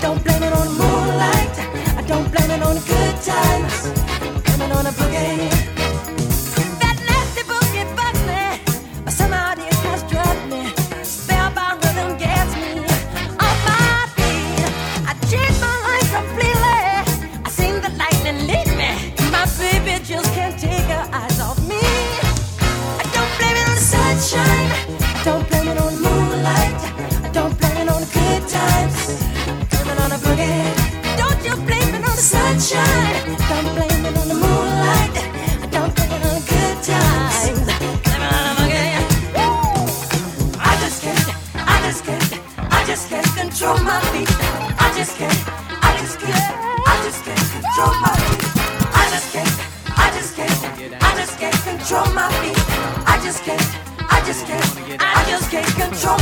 don't blame it on the moonlight. I don't blame it on the good times. I'm blaming on a boogie. Just can't control my feet. I just can't. I just can't. I just can't control my feet. I just can't. I just can't. I just can't control my feet. I just can't. I just can't. I just can't control